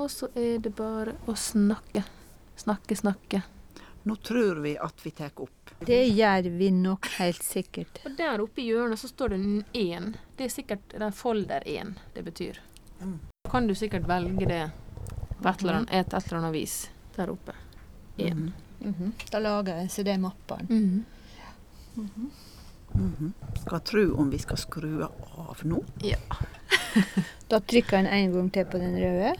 Og så er det bare å snakke. Snakke, snakke. Nå tror vi at vi tar opp. Det gjør vi nok helt sikkert. Og der oppe i hjørnet så står det én. Det er sikkert den folder én det betyr. Mm. Kan du sikkert velge det på et eller annet, mm. et, eller annet vis der oppe. Én. Mm-hmm. Mm-hmm. Da lager jeg Så det mappene. Mhm. Mhm. Skal tro om vi skal skru av nå. Ja. Da trykker en en gang til på den røde.